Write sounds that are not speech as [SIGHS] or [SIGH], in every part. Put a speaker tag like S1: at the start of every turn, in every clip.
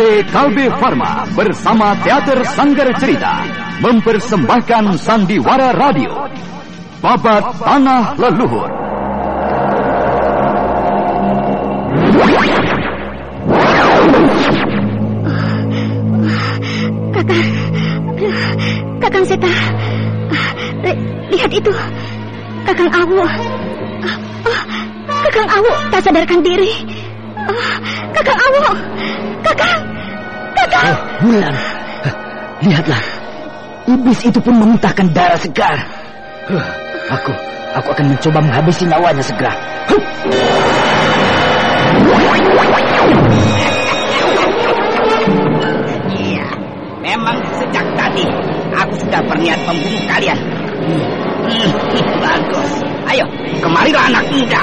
S1: PT Kalbe Farma bersama Teater Sanggar Cerita mempersembahkan Sandiwara Radio Babat Tanah Leluhur.
S2: Kakang, Kakang Seta, lihat itu, Kakang Awu. Oh, Kakang Awu tak sadarkan diri. Oh, Kakang Awu, Kakang, Kakang.
S3: Oh, Bulan, lihatlah, iblis itu pun memuntahkan darah segar. Huh, aku, aku akan mencoba menghabisi nyawanya segera.
S4: Iya, memang sejak tadi aku sudah berniat membunuh kalian. Hmm. Hmm, bagus. Ayo, kemarilah anak muda.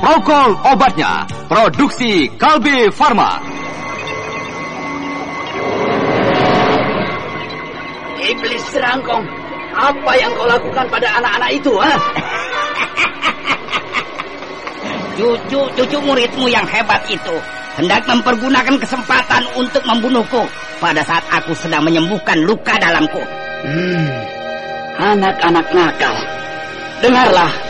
S1: Prokol obatnya. Produksi Kalbe Farma.
S4: Iblis serangkong, apa yang kau lakukan pada anak-anak itu, ha? [LAUGHS] Cucu, cucu muridmu yang hebat itu hendak mempergunakan kesempatan untuk membunuhku pada saat aku sedang menyembuhkan luka dalamku.
S3: Hmm, anak-anak nakal, dengarlah.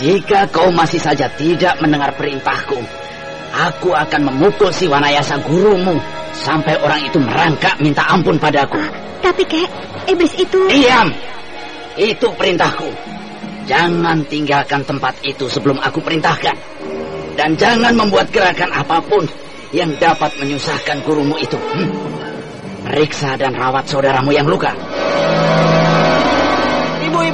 S3: Jika kau masih saja tidak mendengar perintahku, aku akan memukul si Wanayasa gurumu sampai orang itu merangkak minta ampun padaku.
S2: Tapi kek, iblis itu...
S3: Diam! Itu perintahku. Jangan tinggalkan tempat itu sebelum aku perintahkan. Dan jangan membuat gerakan apa pun yang dapat menyusahkan gurumu itu. Hmm. Periksa dan rawat saudaramu yang luka.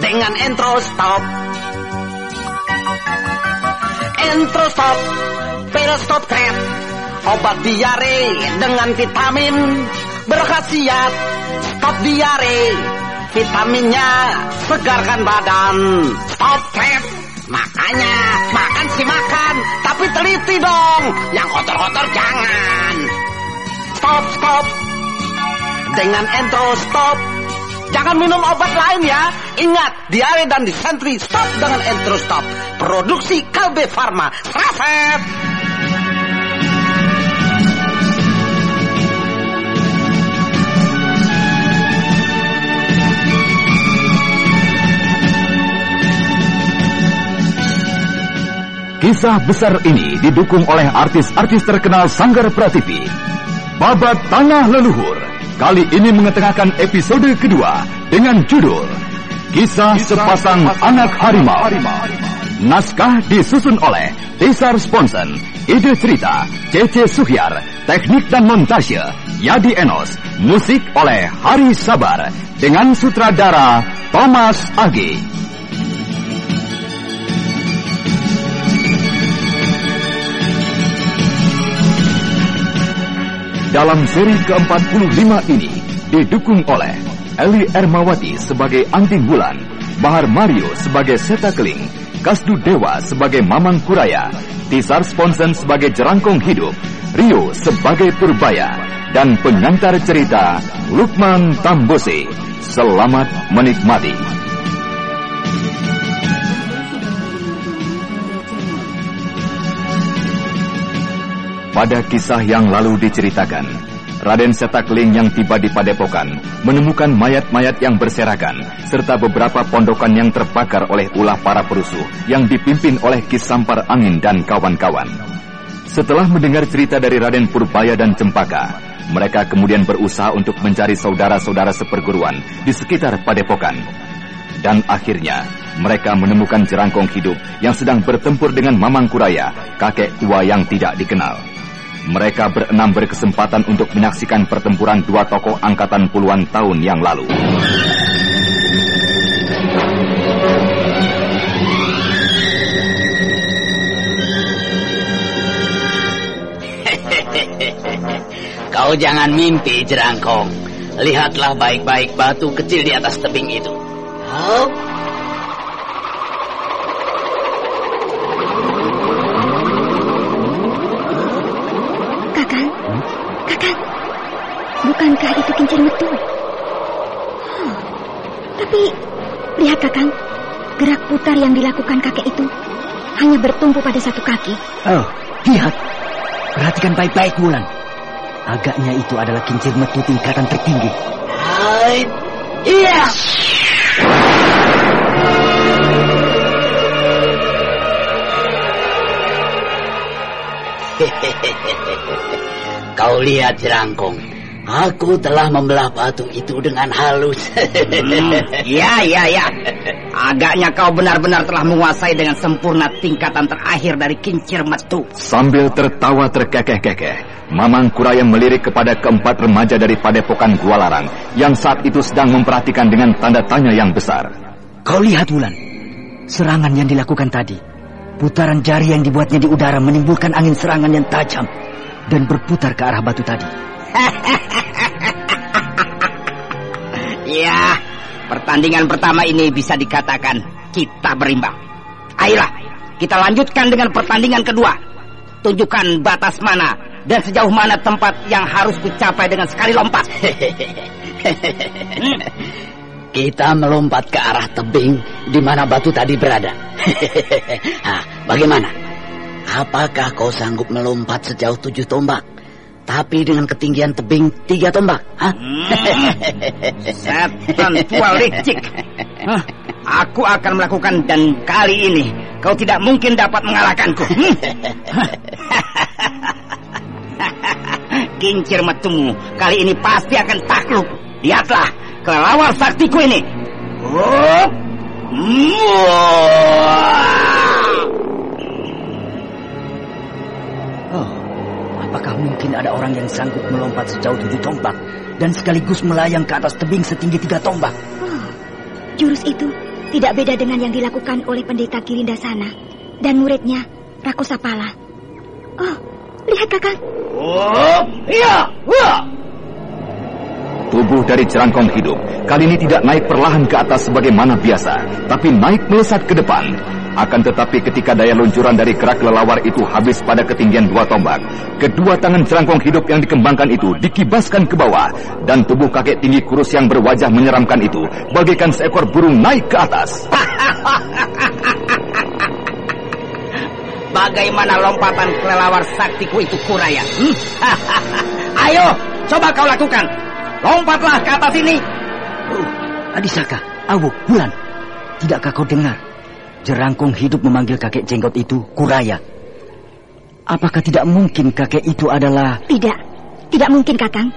S5: dengan intro stop. Intro stop, pil stop trap, obat diare dengan vitamin berkhasiat stop diare. Vitaminnya segarkan badan. Stop trap, makanya makan sih makan, tapi teliti dong. Yang kotor-kotor jangan. Stop, stop. Dengan intro stop, Jangan minum obat lain ya. Ingat, diare dan disentri stop dengan entro stop. Produksi Kalbe Farma. Resep.
S1: Kisah besar ini didukung oleh artis-artis terkenal Sanggar Prativi. Babat Tanah Leluhur kali ini mengetengahkan episode kedua dengan judul Kisah Sepasang Anak Harimau. Naskah disusun oleh Tisar Sponsen, ide cerita Cece Suhyar, teknik dan montase Yadi Enos, musik oleh Hari Sabar dengan sutradara Thomas Agi. Dalam seri ke-45 ini didukung oleh Eli Ermawati sebagai Anting Bulan, Bahar Mario sebagai Seta Keling, Kasdu Dewa sebagai Mamang Kuraya, Tisar Sponsen sebagai Jerangkong Hidup, Rio sebagai Purbaya, dan pengantar cerita Lukman Tambose. Selamat menikmati. Pada kisah yang lalu diceritakan, Raden Setakling yang tiba di Padepokan menemukan mayat-mayat yang berserakan serta beberapa pondokan yang terbakar oleh ulah para perusuh yang dipimpin oleh Kisampar Angin dan kawan-kawan. Setelah mendengar cerita dari Raden Purbaya dan Cempaka, mereka kemudian berusaha untuk mencari saudara-saudara seperguruan di sekitar Padepokan. Dan akhirnya, mereka menemukan jerangkong hidup yang sedang bertempur dengan Mamang Kuraya, kakek tua yang tidak dikenal. Mereka berenam berkesempatan untuk menyaksikan pertempuran dua tokoh angkatan puluhan tahun yang lalu. [LAUGHS]
S3: Kau jangan mimpi, Jerangkong. Lihatlah baik-baik batu kecil di atas tebing itu. Hop.
S2: Kakang, kakang, bukankah itu kincir metu? Hmm, Tapi lihat kakang, gerak putar yang dilakukan kakek itu hanya bertumpu pada satu kaki.
S4: Oh, lihat. Perhatikan baik-baik, Wulan. Agaknya itu adalah kincir metu tingkatan tertinggi.
S3: Hai. Iya. [LAUGHS] Kau lihat jerangkong. Aku telah membelah batu itu dengan halus.
S4: Hmm, ya, ya, ya. Agaknya kau benar-benar telah menguasai dengan sempurna tingkatan terakhir dari kincir metu.
S1: Sambil tertawa terkekeh-kekeh, Mamang Kuraya melirik kepada keempat remaja dari Padepokan Gua Larang yang saat itu sedang memperhatikan dengan tanda tanya yang besar.
S4: Kau lihat, Wulan. Serangan yang dilakukan tadi. Putaran jari yang dibuatnya di udara menimbulkan angin serangan yang tajam dan berputar ke arah batu tadi. [LAUGHS] ya, pertandingan pertama ini bisa dikatakan kita berimbang. Ayolah, kita lanjutkan dengan pertandingan kedua. Tunjukkan batas mana dan sejauh mana tempat yang harus kucapai dengan sekali lompat. [LAUGHS] [LAUGHS] Hmm.
S3: Kita melompat ke arah tebing di mana batu tadi berada. [LAUGHS] Hah, bagaimana? Apakah kau sanggup melompat sejauh tujuh tombak? Tapi dengan ketinggian tebing tiga tombak? Hah? [LAUGHS]
S4: Setan tua licik. Aku akan melakukan dan kali ini kau tidak mungkin dapat mengalahkanku. Hmm. [LAUGHS] Kincir metumu kali ini pasti akan takluk. Lihatlah kelelawar saktiku ini. Hup. Oh, apakah mungkin ada orang yang sanggup melompat sejauh tujuh tombak dan sekaligus melayang ke atas tebing setinggi tiga tombak?
S2: Oh, jurus itu tidak beda dengan yang dilakukan oleh pendeta Girinda sana dan muridnya Rakosapala. Oh, lihat kakak.
S4: Oh, iya, wah.
S1: Tubuh dari jerangkong hidup kali ini tidak naik perlahan ke atas sebagaimana biasa, tapi naik melesat ke depan. Akan tetapi ketika daya luncuran dari gerak lelawar itu habis pada ketinggian dua tombak, kedua tangan jerangkong hidup yang dikembangkan itu dikibaskan ke bawah, dan tubuh kakek tinggi kurus yang berwajah menyeramkan itu bagaikan seekor burung naik ke atas. [LAUGHS]
S4: Bagaimana lompatan kelelawar saktiku itu kuraya? Hmm? [LAUGHS] Ayo, coba kau lakukan. Lompatlah ke atas ini. Oh, Adisaka, Awu, Bulan. Tidakkah kau dengar? Jerangkung hidup memanggil kakek jenggot itu Kuraya. Apakah tidak mungkin kakek itu adalah...
S2: Tidak, tidak mungkin kakang.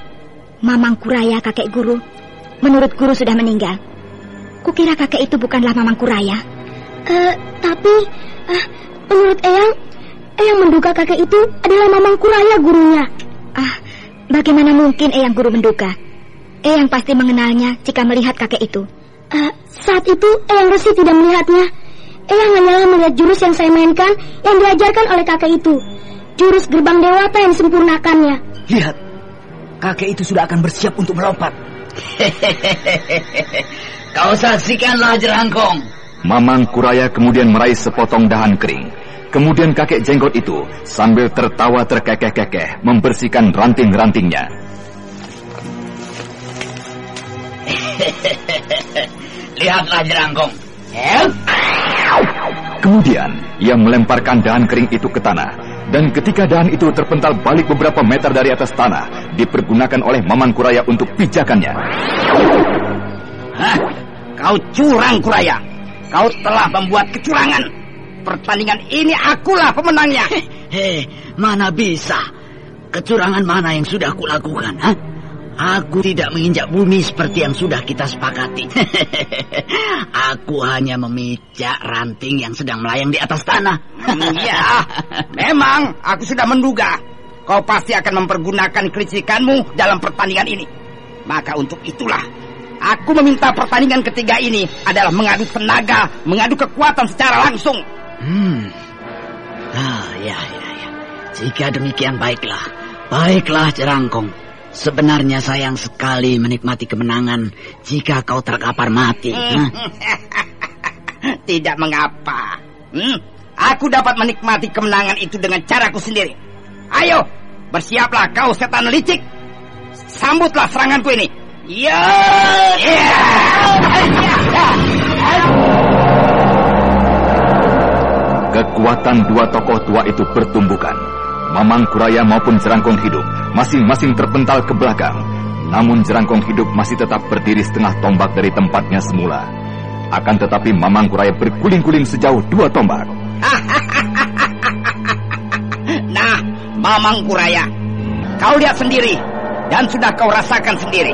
S2: Mamang Kuraya kakek guru. Menurut guru sudah meninggal. Kukira kakek itu bukanlah Mamang Kuraya.
S6: Eh, tapi eh, menurut Eyang, Eyang menduga kakek itu adalah Mamang Kuraya gurunya.
S2: Ah, bagaimana mungkin Eyang guru menduga? Eyang pasti mengenalnya jika melihat kakek itu.
S6: Eh, saat itu Eyang Resi tidak melihatnya. Eyang hanyalah melihat jurus yang saya mainkan yang diajarkan oleh kakek itu. Jurus gerbang dewata yang disempurnakannya.
S4: Lihat, kakek itu sudah akan bersiap untuk melompat. [LAUGHS]
S3: Kau saksikanlah jerangkong.
S1: Mamang Kuraya kemudian meraih sepotong dahan kering. Kemudian kakek jenggot itu sambil tertawa terkekeh-kekeh membersihkan ranting-rantingnya. [LAUGHS]
S3: Lihatlah jerangkong.
S1: Kemudian ia melemparkan dahan kering itu ke tanah. Dan ketika dahan itu terpental balik beberapa meter dari atas tanah, dipergunakan oleh Maman Kuraya untuk pijakannya.
S4: Hah? Kau curang, Kuraya. Kau telah membuat kecurangan. Pertandingan ini akulah pemenangnya.
S3: Hei, mana bisa? Kecurangan mana yang sudah aku lakukan? Hah? Aku tidak menginjak bumi seperti yang sudah kita sepakati. [LAUGHS] aku hanya memijak ranting yang sedang melayang di atas tanah.
S4: Iya, [LAUGHS] memang aku sudah menduga. Kau pasti akan mempergunakan kelicikanmu dalam pertandingan ini. Maka untuk itulah, aku meminta pertandingan ketiga ini adalah mengadu tenaga, mengadu kekuatan secara langsung.
S3: Hmm. Ah, ya, ya, ya. Jika demikian baiklah. Baiklah, Jerangkong. Sebenarnya sayang sekali menikmati kemenangan jika kau terkapar mati.
S4: Hmm. [LAUGHS] Tidak mengapa. Hmm, aku dapat menikmati kemenangan itu dengan caraku sendiri. Ayo, bersiaplah kau setan licik. Sambutlah seranganku ini. Ya.
S1: Kekuatan dua tokoh tua itu bertumbukan. Mamang Kuraya maupun Jerangkong Hidup masing-masing terpental ke belakang. Namun Jerangkong Hidup masih tetap berdiri setengah tombak dari tempatnya semula. Akan tetapi Mamang Kuraya berguling-guling sejauh dua tombak. [LAUGHS]
S4: nah, Mamang Kuraya, kau lihat sendiri dan sudah kau rasakan sendiri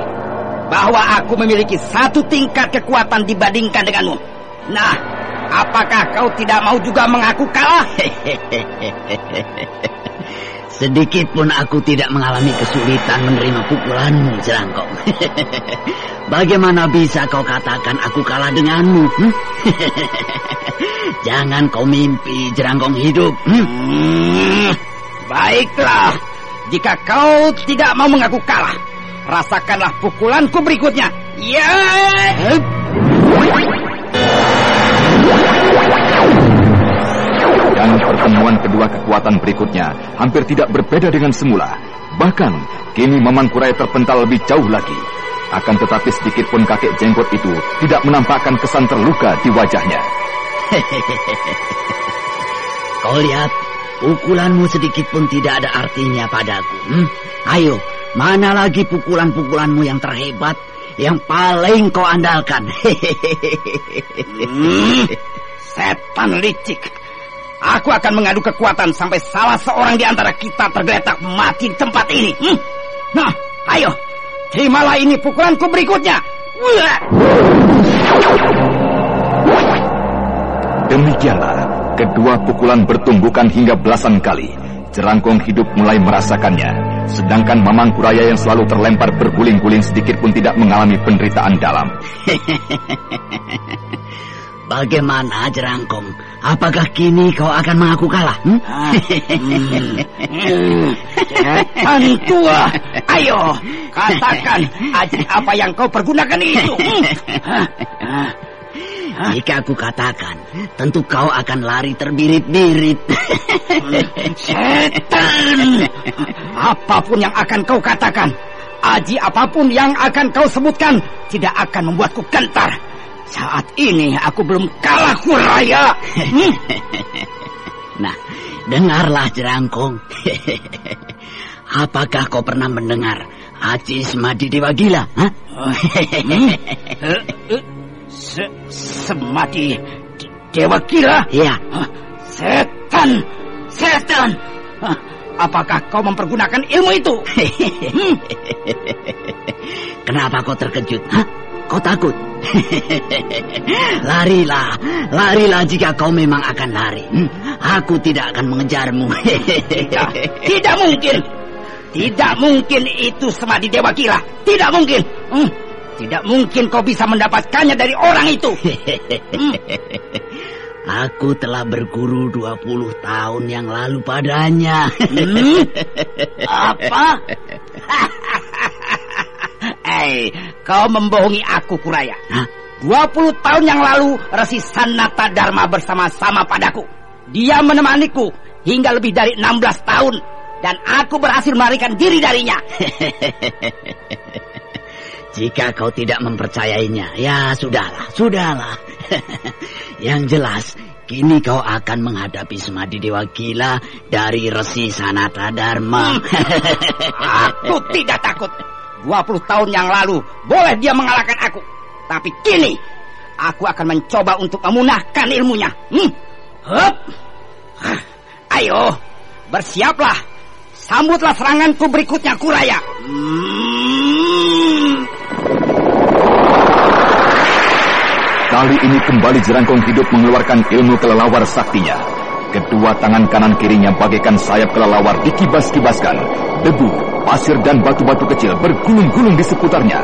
S4: bahwa aku memiliki satu tingkat kekuatan dibandingkan denganmu. Nah, apakah kau tidak mau juga mengaku kalah? [LAUGHS]
S3: Sedikit pun aku tidak mengalami kesulitan menerima pukulanmu, Jerangkong. [LAUGHS] Bagaimana bisa kau katakan aku kalah denganmu? Hmm? [LAUGHS] Jangan kau mimpi, Jerangkong hidup. Hmm?
S4: Baiklah, jika kau tidak mau mengaku kalah, rasakanlah pukulanku berikutnya. Ya!
S1: Dan pertemuan kedua kekuatan berikutnya hampir tidak berbeda dengan semula. Bahkan, kini Maman Kuraya terpental lebih jauh lagi. Akan tetapi sedikit pun kakek jenggot itu tidak menampakkan kesan terluka di wajahnya. [LAUGHS]
S3: Kau lihat, pukulanmu sedikit pun tidak ada artinya padaku. Hmm? Ayo, mana lagi pukulan-pukulanmu yang terhebat, yang paling kau andalkan? [LAUGHS]
S4: hmm, setan licik. Aku akan mengadu kekuatan sampai salah seorang di antara kita tergeletak mati di tempat ini. Hmm? Nah, ayo, terimalah ini pukulanku berikutnya.
S1: Demikianlah, kedua pukulan bertumbukan hingga belasan kali. Jerangkong hidup mulai merasakannya. Sedangkan Mamang Kuraya yang selalu terlempar berguling-guling sedikit pun tidak mengalami penderitaan dalam. [LAUGHS]
S3: Bagaimana Jerangkong? Apakah kini kau akan mengaku kalah? Hmm?
S4: Setan tua, ayo katakan aji apa yang kau pergunakan itu.
S3: Jika aku katakan, tentu kau akan lari terbirit-birit.
S4: Setan! Apa pun yang akan kau katakan, aji apa pun yang akan kau sebutkan, tidak akan membuatku gentar. Saat ini aku belum kalah kuraya.
S3: Hmm? [LAUGHS] nah, dengarlah jerangkong. [LAUGHS] Apakah kau pernah mendengar Aji Semadi Dewa Gila? Hah?
S4: hmm? Se Semadi Dewa Gila?
S3: Iya.
S4: Setan! Setan! Apakah kau mempergunakan ilmu itu? [LAUGHS]
S3: hmm? Kenapa kau terkejut? Hah? Kau takut? [LAUGHS] larilah, larilah jika kau memang akan lari. Hmm? Aku tidak akan mengejarmu.
S4: tidak, [LAUGHS] tidak mungkin. Tidak mungkin itu Semadi Dewa Gila. Tidak mungkin. Hmm, tidak mungkin kau bisa mendapatkannya dari orang itu. hmm. [LAUGHS]
S3: Aku telah berguru 20 tahun yang lalu padanya.
S4: Hmm? Apa? Hei, kau membohongi aku, Kuraya.
S3: Hah?
S4: 20 tahun yang lalu, Resi Sanata Dharma bersama-sama padaku. Dia menemaniku hingga lebih dari 16 tahun. Dan aku berhasil melarikan diri darinya. [LAUGHS]
S3: Jika kau tidak mempercayainya, ya sudahlah, sudahlah. [LAUGHS] Yang jelas, kini kau akan menghadapi Semadi Dewa Gila dari Resi Sanata Dharma. [LAUGHS]
S4: Aku tidak takut. 20 tahun yang lalu boleh dia mengalahkan aku. Tapi kini aku akan mencoba untuk memunahkan ilmunya. Hmm. Hup. [SIGHS] Ayo, bersiaplah. Sambutlah seranganku berikutnya, Kuraya. Hmm.
S1: Kali ini kembali jerangkong hidup mengeluarkan ilmu kelelawar saktinya. Kedua tangan kanan kirinya bagaikan sayap kelelawar dikibas-kibaskan. Debu, pasir dan batu-batu kecil bergulung-gulung di seputarnya.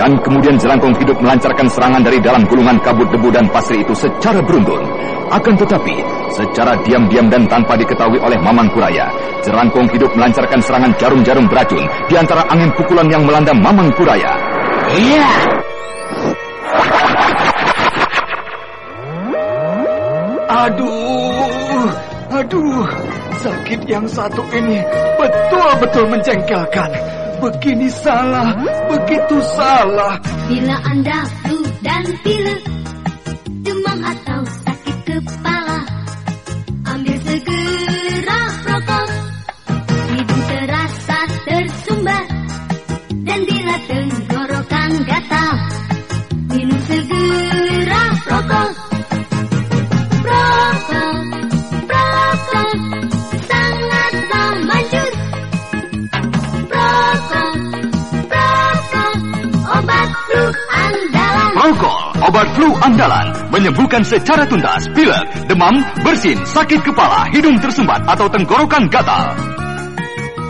S1: Dan kemudian jerangkong hidup melancarkan serangan dari dalam gulungan kabut debu dan pasir itu secara beruntun. Akan tetapi, secara diam-diam dan tanpa diketahui oleh Mamang Kuraya, jerangkong hidup melancarkan serangan jarum-jarum beracun di antara angin pukulan yang melanda Mamang Kuraya.
S3: Iya,
S7: Aduh, aduh, sakit yang satu ini betul-betul menjengkelkan. Begini salah, begitu salah.
S6: Bila Anda flu dan pilek, flu andalan.
S1: Prokol, obat flu andalan, menyembuhkan secara tuntas pilek, demam, bersin, sakit kepala, hidung tersumbat atau tenggorokan gatal.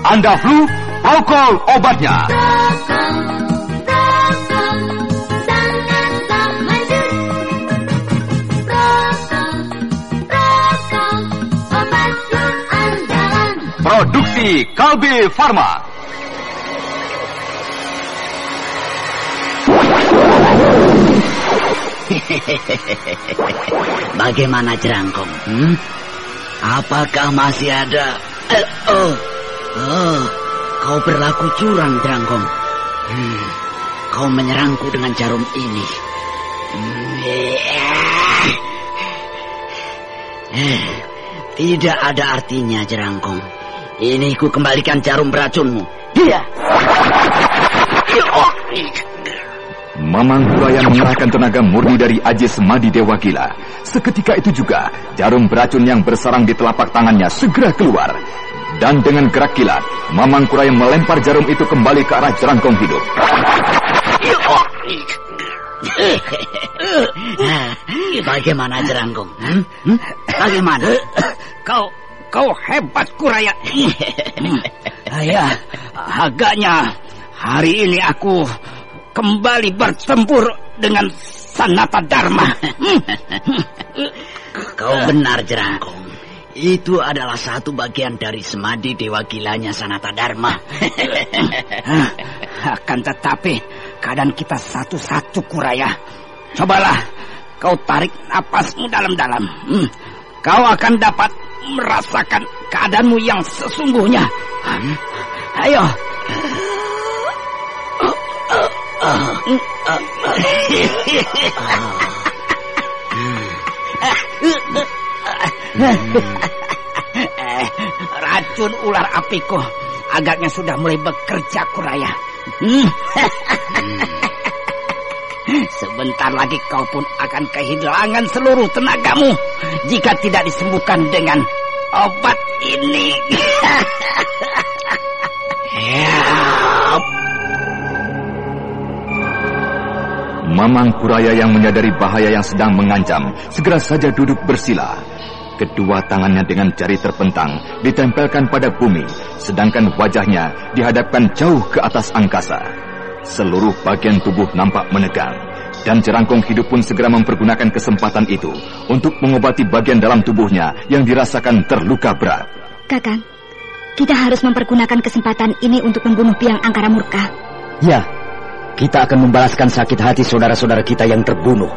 S1: Anda flu, Prokol obatnya.
S6: Rokok, rokok, sangatlah manjur. Rokok, rokok, obat flu andalan.
S1: Produksi Kalbe Farma. [LAUGHS]
S3: Bagaimana jerangkong? Hmm? Apakah masih ada? Eh, oh, oh, kau berlaku curang jerangkong. Hmm, kau menyerangku dengan jarum ini. Hmm, eh, tidak ada artinya jerangkong. Ini ku kembalikan jarum beracunmu. Dia.
S1: Mamang Kuraya mengerahkan tenaga murni dari Aji Semadi Dewa Gila. Seketika itu juga, jarum beracun yang bersarang di telapak tangannya segera keluar. Dan dengan gerak kilat, Mamang Kuraya melempar jarum itu kembali ke arah jerangkong hidup. [LAUGHS]
S3: Bagaimana jerangkong? Hmm? Hmm? Bagaimana?
S4: Kau, kau hebat, Kuraya. [LAUGHS] Ya, agaknya hari ini aku kembali bertempur dengan Sanata Dharma. [LAUGHS]
S3: Kau benar jerangkong. Itu adalah satu bagian dari semadi dewa gilanya Sanata Dharma. [LAUGHS]
S4: Akan tetapi keadaan kita satu-satu Kuraya. Cobalah kau tarik napasmu dalam-dalam. Hmm. Kau akan dapat merasakan keadaanmu yang sesungguhnya. Hmm. Ayo. [LAUGHS] Racun ular apiku agaknya sudah mulai bekerja Kuraya. Hmm. [LAUGHS] Sebentar lagi kau pun akan kehilangan seluruh tenagamu jika tidak disembuhkan dengan obat ini. [LAUGHS] ya.
S1: Mamang Kuraya yang menyadari bahaya yang sedang mengancam, segera saja duduk bersila. Kedua tangannya dengan jari terpentang ditempelkan pada bumi, sedangkan wajahnya dihadapkan jauh ke atas angkasa. Seluruh bagian tubuh nampak menegang. Dan jerangkong hidup pun segera mempergunakan kesempatan itu untuk mengobati bagian dalam tubuhnya yang dirasakan terluka berat.
S2: Kakang, kita harus mempergunakan kesempatan ini untuk membunuh Biang Angkara Murka.
S4: Ya, kita akan membalaskan sakit hati saudara-saudara kita yang terbunuh.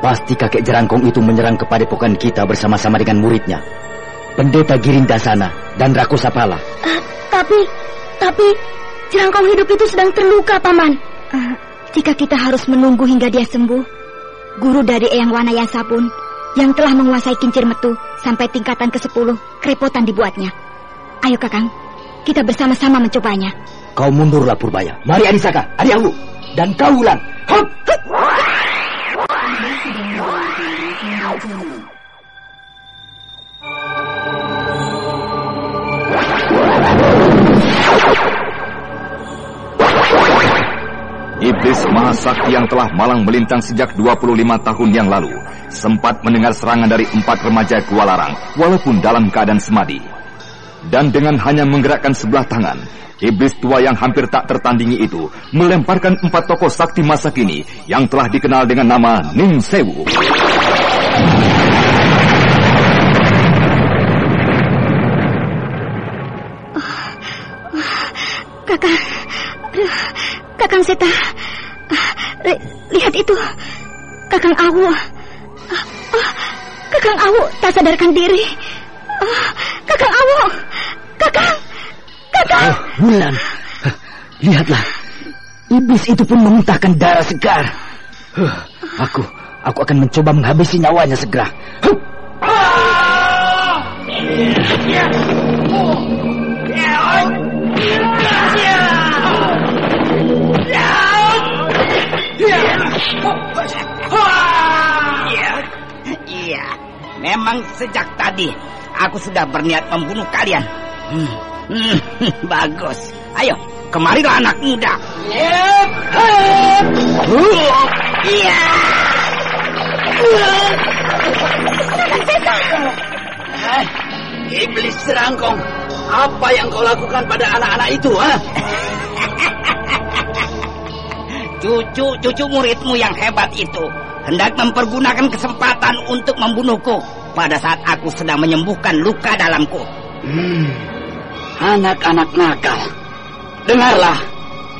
S4: Pasti kakek jerangkong itu menyerang kepada pokan kita bersama-sama dengan muridnya. Pendeta Girindasana dan Rakusapala.
S6: Uh, tapi, tapi, jerangkong hidup itu sedang terluka, Paman.
S2: Uh, jika kita harus menunggu hingga dia sembuh, guru dari Eyang Wanayasa pun yang telah menguasai kincir metu sampai tingkatan ke-10 kerepotan dibuatnya. Ayo Kakang, kita bersama-sama mencobanya.
S4: Kau mundurlah Purbaya. Mari Adisaka, Adianggu. Dan kau Ulan. Hup!
S1: Iblis Mahasakti yang telah malang melintang sejak 25 tahun yang lalu sempat mendengar serangan dari empat remaja Kualarang walaupun dalam keadaan semadi. Dan dengan hanya menggerakkan sebelah tangan, iblis tua yang hampir tak tertandingi itu melemparkan empat tokoh sakti masa kini yang telah dikenal dengan nama Ning Sewu.
S2: Kakak, Kakang. Seta, lihat itu, Kakang Awu, Kakang Awu tak sadarkan diri. Kakang Awu, Kakang, Kakang.
S4: Oh, Wulan, lihatlah, iblis itu pun memuntahkan darah segar. Aku, aku akan mencoba menghabisi nyawanya segera.
S3: Iya, iya. Memang sejak tadi aku sudah berniat membunuh kalian. Hmm. Hmm, [LAUGHS] bagus. Ayo, kemarilah anak muda. Iya. Eh, Iblis serangkong, apa yang kau lakukan pada anak-anak itu, ha? [LAUGHS] Cucu-cucu muridmu yang hebat itu hendak mempergunakan kesempatan untuk membunuhku pada saat aku sedang menyembuhkan luka dalamku. Hmm, anak-anak nakal, dengarlah.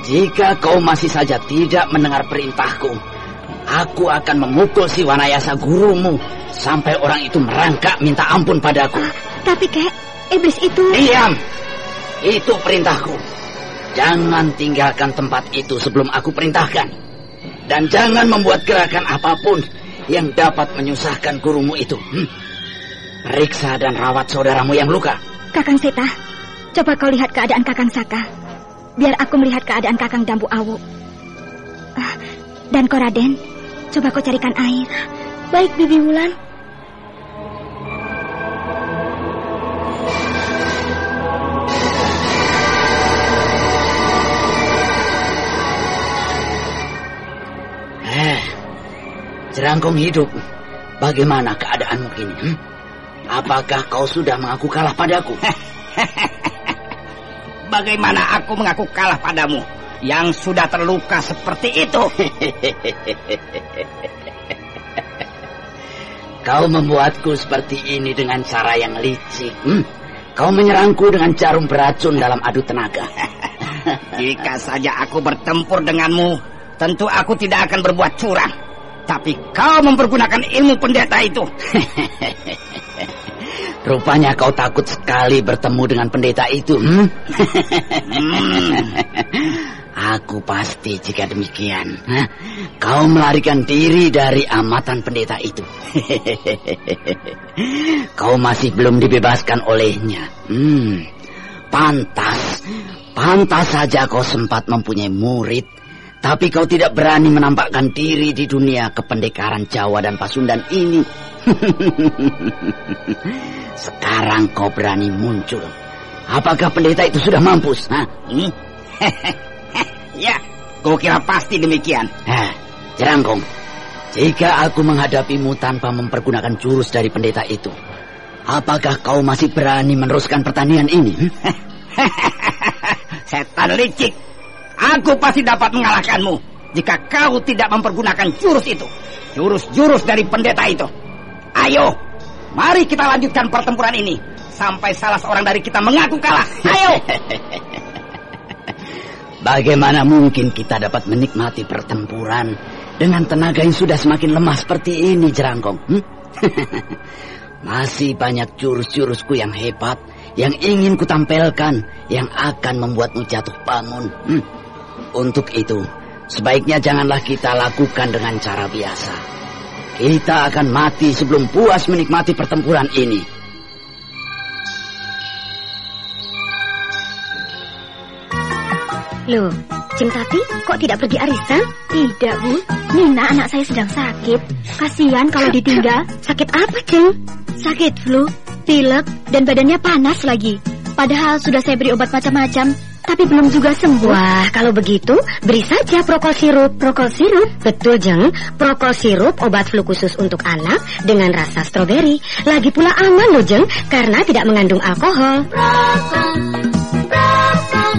S3: Jika kau masih saja tidak mendengar perintahku, aku akan memukul si Wanayasa gurumu sampai orang itu merangkak minta ampun padaku.
S2: Tapi kek, iblis itu...
S3: Diam! Itu perintahku. Jangan tinggalkan tempat itu sebelum aku perintahkan. Dan jangan membuat gerakan apa pun yang dapat menyusahkan gurumu itu. Hmm? Periksa dan rawat saudaramu yang luka.
S2: Kakang Seta, coba kau lihat keadaan Kakang Saka. Biar aku melihat keadaan Kakang Dambu Awu. Uh, dan kau Raden, coba kau carikan air.
S6: Baik, Bibi Wulan.
S3: Jerangkong hidup. Bagaimana keadaanmu kini? Hmm? Apakah kau sudah mengaku kalah padaku? [LAUGHS] Bagaimana aku mengaku kalah padamu yang sudah terluka seperti itu? [LAUGHS] kau membuatku seperti ini dengan cara yang licik. Hmm? Kau menyerangku dengan jarum beracun dalam adu tenaga. [LAUGHS] Jika saja aku bertempur denganmu, tentu aku tidak akan berbuat curang. Tapi kau mempergunakan ilmu pendeta itu. [LAUGHS] Rupanya kau takut sekali bertemu dengan pendeta itu. Hmm? hmm. [LAUGHS] Aku pasti jika demikian. Kau melarikan diri dari amatan pendeta itu. [LAUGHS] kau masih belum dibebaskan olehnya. Hmm. Pantas. Pantas saja kau sempat mempunyai murid tapi kau tidak berani menampakkan diri di dunia kependekaran Jawa dan Pasundan ini. [LAUGHS] Sekarang kau berani muncul. Apakah pendeta itu sudah mampus? Hah? [LAUGHS] Hmm? ya, kau kira pasti demikian. Hah, Jerangkong, jika aku menghadapimu tanpa mempergunakan jurus dari pendeta itu, apakah kau masih berani meneruskan pertanian ini? [LAUGHS] Setan licik, Aku pasti dapat mengalahkanmu.
S4: jika kau tidak mempergunakan jurus itu. Jurus-jurus dari pendeta itu. Ayo, mari kita lanjutkan pertempuran ini. Sampai salah seorang dari kita mengaku kalah. [LAUGHS] Ayo!
S3: Bagaimana mungkin kita dapat menikmati pertempuran dengan tenaga yang sudah semakin lemah seperti ini, Jerangkong? Hmm? [LAUGHS] Masih banyak jurus-jurusku yang hebat yang ingin kutampilkan yang akan membuatmu jatuh bangun. Hmm. Untuk itu, sebaiknya janganlah kita lakukan dengan cara biasa. Kita akan mati sebelum puas menikmati pertempuran ini.
S2: Loh, Jeng Tati kok tidak pergi arisan? Tidak, Bu. Nina anak saya sedang sakit. Kasihan kalau ditinggal. Sakit apa, Jeng? Sakit flu, pilek, dan badannya panas lagi. Padahal sudah saya beri obat macam-macam, tapi belum juga sembuh.
S6: Wah, kalau begitu, beri saja prokol sirup.
S2: Prokol sirup?
S6: Betul, Jeng. Prokol sirup obat flu khusus untuk anak dengan rasa stroberi. Lagi pula aman loh, Jeng, karena tidak mengandung alkohol.
S8: Prokol, prokol,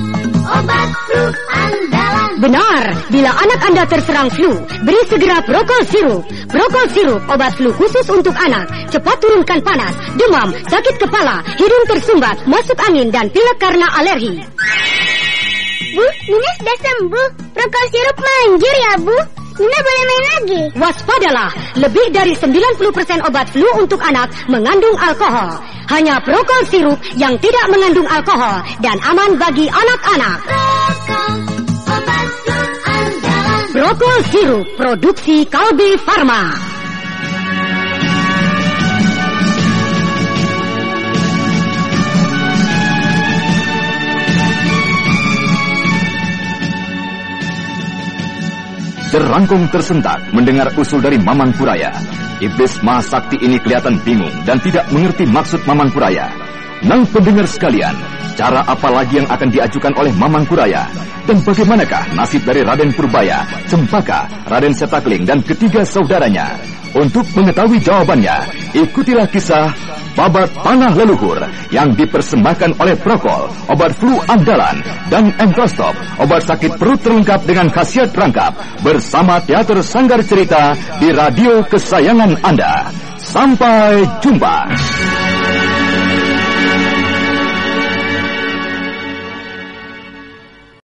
S8: obat flu andalan.
S6: Benar, bila anak Anda terserang flu, beri segera Prokol Sirup. Prokol Sirup, obat flu khusus untuk anak. Cepat turunkan panas, demam, sakit kepala, hidung tersumbat, masuk angin, dan pilek karena alergi.
S8: Bu, Nina sudah sembuh. Prokol sirup manjur ya, Bu. Nina boleh main lagi.
S6: Waspadalah, lebih dari 90% obat flu untuk anak mengandung alkohol. Hanya Prokol Sirup yang tidak mengandung alkohol dan aman bagi anak-anak.
S8: Prokol, obat flu andalan.
S6: Prokol Sirup, produksi Kalbi Farma.
S1: Jerangkung tersentak mendengar usul dari Mamang Puraya. Iblis Mahasakti ini kelihatan bingung dan tidak mengerti maksud Mamang Puraya. Nang pendengar sekalian, cara apa lagi yang akan diajukan oleh Mamang Puraya? Dan bagaimanakah nasib dari Raden Purbaya, Cempaka, Raden Setakling, dan ketiga saudaranya? Untuk mengetahui jawabannya, ikutilah kisah Babat Tanah Leluhur yang dipersembahkan oleh Prokol, obat flu andalan, dan Entrostop, obat sakit perut terlengkap dengan khasiat rangkap bersama Teater Sanggar Cerita di radio kesayangan Anda. Sampai jumpa.